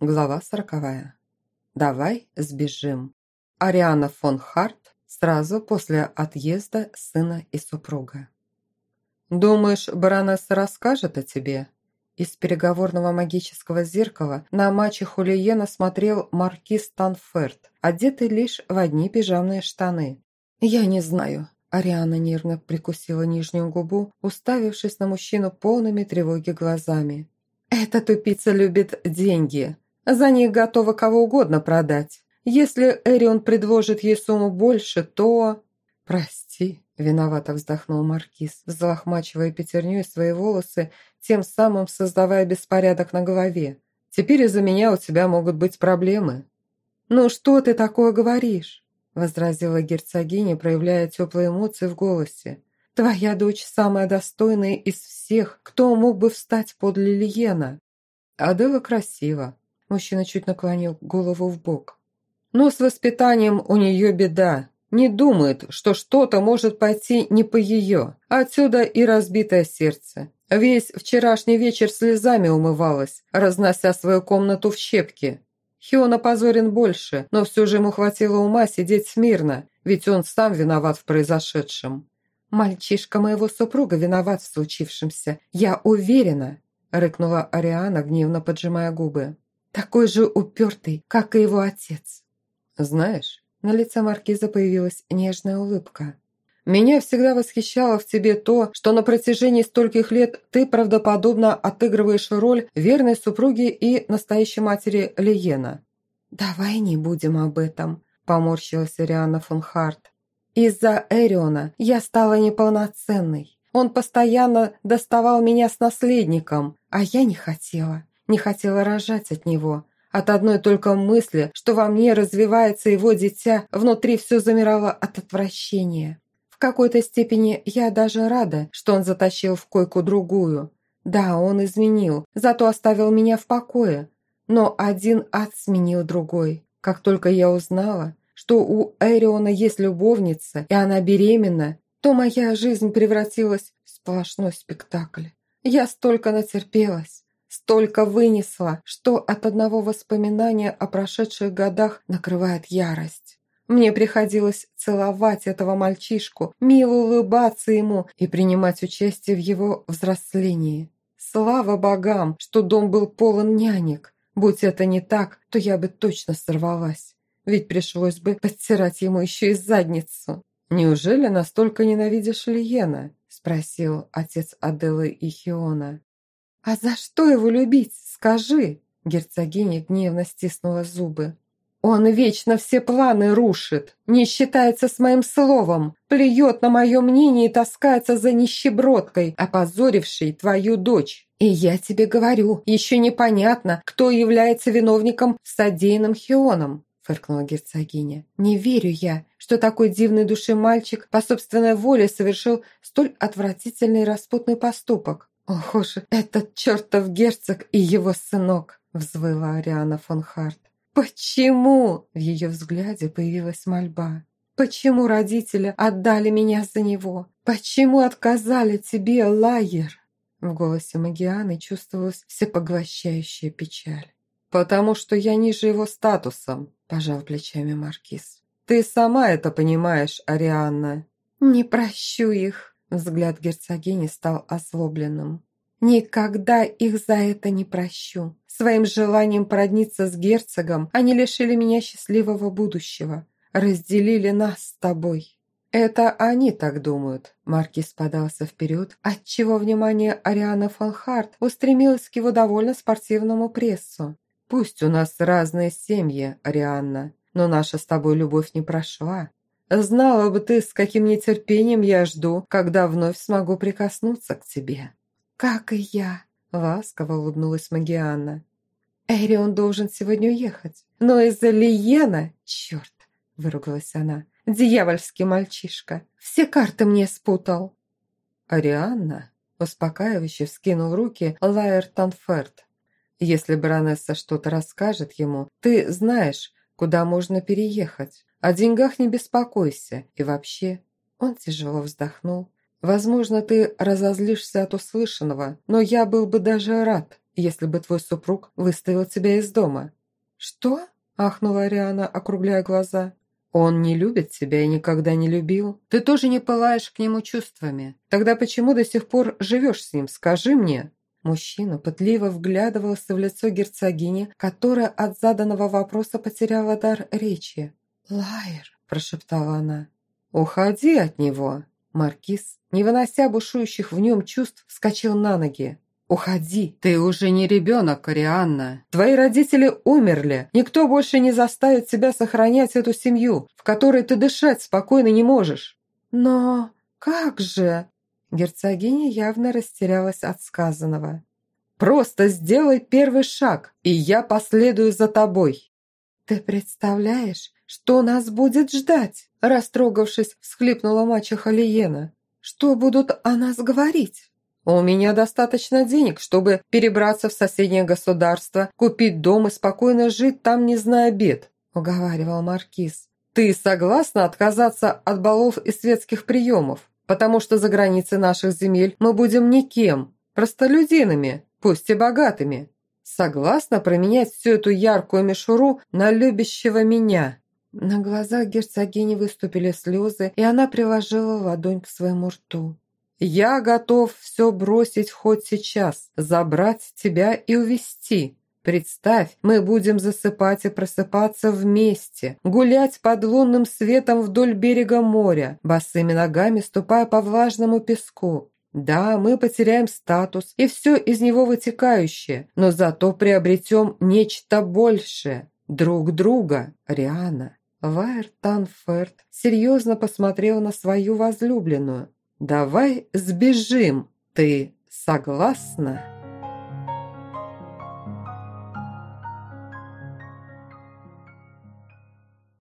Глава сороковая. Давай сбежим. Ариана фон Харт сразу после отъезда сына и супруга. «Думаешь, баронесса расскажет о тебе?» Из переговорного магического зеркала на мачеху Лиена смотрел маркиз Танферт, одетый лишь в одни пижамные штаны. «Я не знаю». Ариана нервно прикусила нижнюю губу, уставившись на мужчину полными тревоги глазами. «Эта тупица любит деньги. За них готова кого угодно продать. Если Эрион предложит ей сумму больше, то...» «Прости», – виновато вздохнул Маркиз, взлохмачивая пятерней свои волосы, тем самым создавая беспорядок на голове. «Теперь из-за меня у тебя могут быть проблемы». «Ну что ты такое говоришь?» – возразила герцогиня, проявляя теплые эмоции в голосе. «Твоя дочь самая достойная из всех, кто мог бы встать подле Лиена». Адела красива. Мужчина чуть наклонил голову в бок. «Но с воспитанием у нее беда. Не думает, что что-то может пойти не по ее. Отсюда и разбитое сердце. Весь вчерашний вечер слезами умывалась, разнося свою комнату в щепки. Хиона позорен больше, но все же ему хватило ума сидеть смирно, ведь он сам виноват в произошедшем. «Мальчишка моего супруга виноват в случившемся, я уверена», – рыкнула Ариана, гневно поджимая губы. «Такой же упертый, как и его отец». «Знаешь, на лице маркиза появилась нежная улыбка. «Меня всегда восхищало в тебе то, что на протяжении стольких лет ты правдоподобно отыгрываешь роль верной супруги и настоящей матери Лиена». «Давай не будем об этом», – поморщилась Риана фон Харт. «Из-за Эриона я стала неполноценной. Он постоянно доставал меня с наследником, а я не хотела, не хотела рожать от него. От одной только мысли, что во мне развивается его дитя, внутри все замирало от отвращения. В какой-то степени я даже рада, что он затащил в койку другую. Да, он изменил, зато оставил меня в покое. Но один ад сменил другой. Как только я узнала, что у Эриона есть любовница, и она беременна, то моя жизнь превратилась в сплошной спектакль. Я столько натерпелась. Столько вынесла, что от одного воспоминания о прошедших годах накрывает ярость. Мне приходилось целовать этого мальчишку, мило улыбаться ему и принимать участие в его взрослении. Слава богам, что дом был полон нянек. Будь это не так, то я бы точно сорвалась. Ведь пришлось бы подтирать ему еще и задницу. «Неужели настолько ненавидишь Лиена?» – спросил отец Аделы и Хиона. «А за что его любить, скажи?» Герцогиня гневно стиснула зубы. «Он вечно все планы рушит, не считается с моим словом, плюет на мое мнение и таскается за нищебродкой, опозорившей твою дочь. И я тебе говорю, еще непонятно, кто является виновником в содеянном Хионом», фыркнула герцогиня. «Не верю я, что такой дивный души мальчик по собственной воле совершил столь отвратительный распутный поступок. «Ох уж этот чертов герцог и его сынок!» – взвыла Ариана фон Харт. «Почему?» – в ее взгляде появилась мольба. «Почему родители отдали меня за него? Почему отказали тебе, Лайер?» В голосе Магианы чувствовалась всепоглощающая печаль. «Потому что я ниже его статусом», – пожал плечами Маркиз. «Ты сама это понимаешь, Арианна». «Не прощу их», Взгляд герцогини стал озлобленным. «Никогда их за это не прощу. Своим желанием породниться с герцогом они лишили меня счастливого будущего. Разделили нас с тобой». «Это они так думают», – Маркиз подался вперед, отчего внимание Арианы фон Харт устремилось к его довольно спортивному прессу. «Пусть у нас разные семьи, Арианна, но наша с тобой любовь не прошла. Знала бы ты, с каким нетерпением я жду, когда вновь смогу прикоснуться к тебе». «Как и я», — ласково улыбнулась Магианна. «Эрион должен сегодня уехать, но из-за Лиена, черт!» — выругалась она. «Дьявольский мальчишка! Все карты мне спутал!» «Арианна?» — успокаивающе вскинул руки Лайер Танферт. «Если баронесса что-то расскажет ему, ты знаешь, куда можно переехать. О деньгах не беспокойся. И вообще...» Он тяжело вздохнул. «Возможно, ты разозлишься от услышанного, но я был бы даже рад, если бы твой супруг выставил тебя из дома». «Что?» – ахнула Ариана, округляя глаза. «Он не любит тебя и никогда не любил. Ты тоже не пылаешь к нему чувствами. Тогда почему до сих пор живешь с ним, скажи мне?» Мужчина пытливо вглядывался в лицо герцогини, которая от заданного вопроса потеряла дар речи. «Лайер», – прошептала она. «Уходи от него!» Маркиз, не вынося бушующих в нем чувств, вскочил на ноги. «Уходи! Ты уже не ребенок, Арианна! Твои родители умерли! Никто больше не заставит тебя сохранять эту семью, в которой ты дышать спокойно не можешь!» «Но как же?» Герцогиня явно растерялась от сказанного. «Просто сделай первый шаг, и я последую за тобой!» «Ты представляешь, что нас будет ждать?» Растрогавшись, всхлипнула мачеха Лиена. «Что будут о нас говорить?» «У меня достаточно денег, чтобы перебраться в соседнее государство, купить дом и спокойно жить там, не зная бед», – уговаривал Маркиз. «Ты согласна отказаться от балов и светских приемов? потому что за границей наших земель мы будем никем, простолюдинами, пусть и богатыми. Согласна променять всю эту яркую мишуру на любящего меня?» На глазах герцогини выступили слезы, и она приложила ладонь к своему рту. «Я готов все бросить хоть сейчас, забрать тебя и увезти. Представь, мы будем засыпать и просыпаться вместе, гулять под лунным светом вдоль берега моря, босыми ногами ступая по влажному песку. Да, мы потеряем статус и все из него вытекающее, но зато приобретем нечто большее. Друг друга, Риана. Вайер Танферт серьезно посмотрел на свою возлюбленную. «Давай сбежим, ты согласна?»